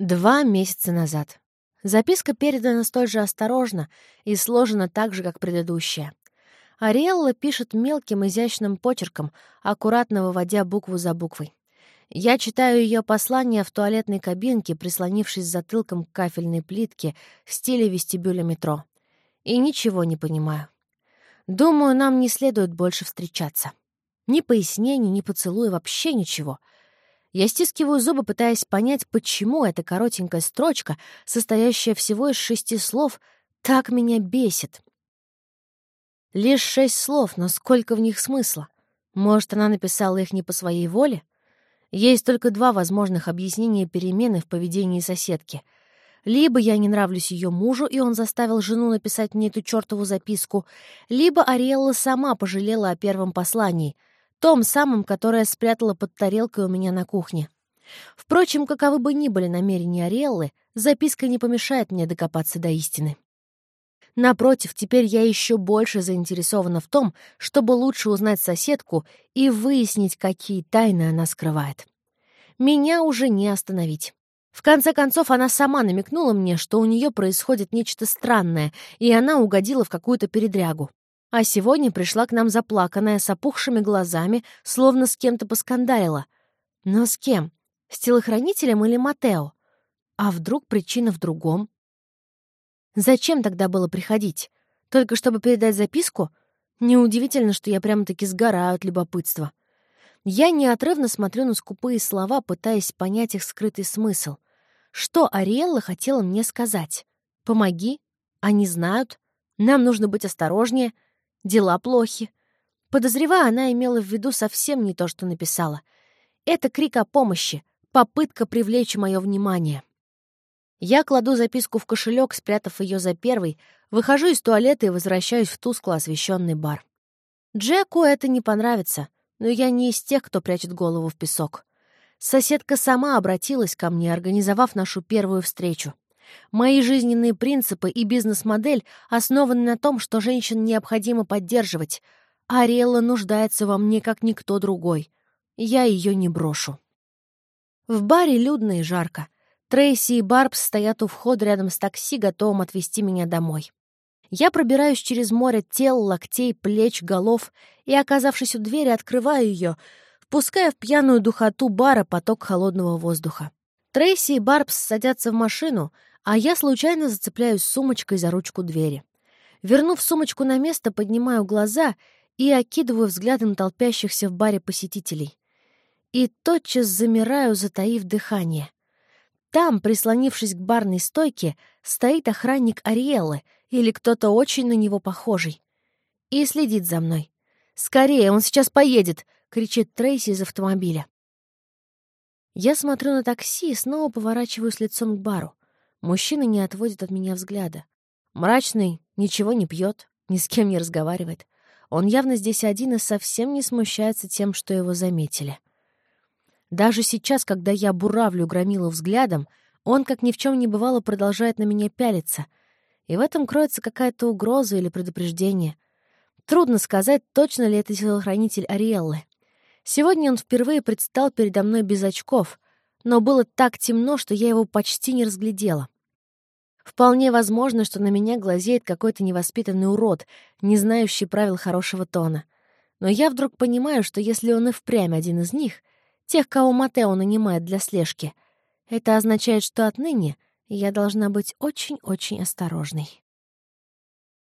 Два месяца назад. Записка передана столь же осторожно и сложена так же, как предыдущая. Ариэлла пишет мелким изящным почерком, аккуратно выводя букву за буквой. Я читаю ее послание в туалетной кабинке, прислонившись затылком к кафельной плитке в стиле вестибюля метро. И ничего не понимаю. Думаю, нам не следует больше встречаться. Ни пояснений, ни поцелуя, вообще ничего — я стискиваю зубы, пытаясь понять, почему эта коротенькая строчка, состоящая всего из шести слов, так меня бесит. Лишь шесть слов, но сколько в них смысла? Может, она написала их не по своей воле? Есть только два возможных объяснения перемены в поведении соседки. Либо я не нравлюсь ее мужу, и он заставил жену написать мне эту чертову записку, либо Ариэлла сама пожалела о первом послании — том самом, которое спрятала под тарелкой у меня на кухне. Впрочем, каковы бы ни были намерения Ариэллы, записка не помешает мне докопаться до истины. Напротив, теперь я еще больше заинтересована в том, чтобы лучше узнать соседку и выяснить, какие тайны она скрывает. Меня уже не остановить. В конце концов, она сама намекнула мне, что у нее происходит нечто странное, и она угодила в какую-то передрягу. А сегодня пришла к нам заплаканная, с опухшими глазами, словно с кем-то поскандалила. Но с кем? С телохранителем или Матео? А вдруг причина в другом? Зачем тогда было приходить? Только чтобы передать записку? Неудивительно, что я прямо-таки сгораю от любопытства. Я неотрывно смотрю на скупые слова, пытаясь понять их скрытый смысл. Что Ариэлла хотела мне сказать? «Помоги». Они знают. Нам нужно быть осторожнее — Дела плохи. Подозревая, она имела в виду совсем не то, что написала. Это крик о помощи, попытка привлечь мое внимание. Я кладу записку в кошелек, спрятав ее за первый, выхожу из туалета и возвращаюсь в тускло освещенный бар. Джеку это не понравится, но я не из тех, кто прячет голову в песок. Соседка сама обратилась ко мне, организовав нашу первую встречу. Мои жизненные принципы и бизнес-модель основаны на том, что женщин необходимо поддерживать. Ариэлла нуждается во мне, как никто другой. Я ее не брошу. В баре людно и жарко. Трейси и Барбс стоят у входа рядом с такси, готовым отвезти меня домой. Я пробираюсь через море тел, локтей, плеч, голов и, оказавшись у двери, открываю ее, впуская в пьяную духоту бара поток холодного воздуха. Трейси и Барбс садятся в машину, а я случайно зацепляюсь сумочкой за ручку двери. Вернув сумочку на место, поднимаю глаза и окидываю взглядом толпящихся в баре посетителей. И тотчас замираю, затаив дыхание. Там, прислонившись к барной стойке, стоит охранник Ариэллы или кто-то очень на него похожий. И следит за мной. «Скорее, он сейчас поедет!» — кричит Трейси из автомобиля. Я смотрю на такси и снова поворачиваюсь лицом к бару. Мужчина не отводит от меня взгляда. Мрачный, ничего не пьет, ни с кем не разговаривает. Он явно здесь один и совсем не смущается тем, что его заметили. Даже сейчас, когда я буравлю громилу взглядом, он, как ни в чем не бывало, продолжает на меня пялиться. И в этом кроется какая-то угроза или предупреждение. Трудно сказать, точно ли это телохранитель Ариэллы. Сегодня он впервые предстал передо мной без очков — но было так темно, что я его почти не разглядела. Вполне возможно, что на меня глазеет какой-то невоспитанный урод, не знающий правил хорошего тона. Но я вдруг понимаю, что если он и впрямь один из них, тех, кого Матео нанимает для слежки, это означает, что отныне я должна быть очень-очень осторожной.